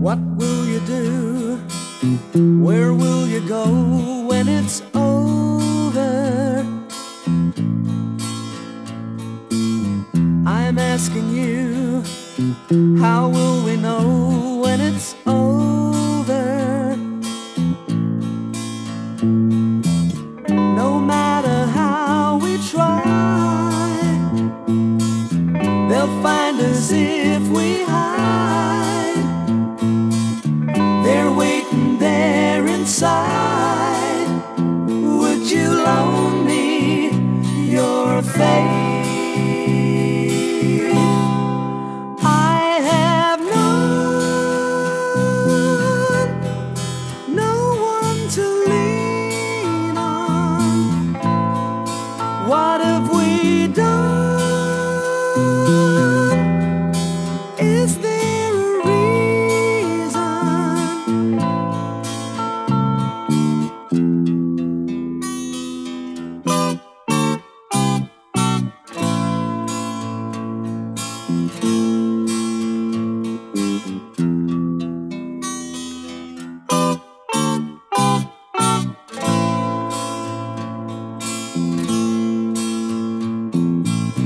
What will you do? Where will you go when it's I'm asking you, how will we know when it's over? No matter how we try, they'll find us if we hide. They're waiting there inside. Would you loan me your face? What if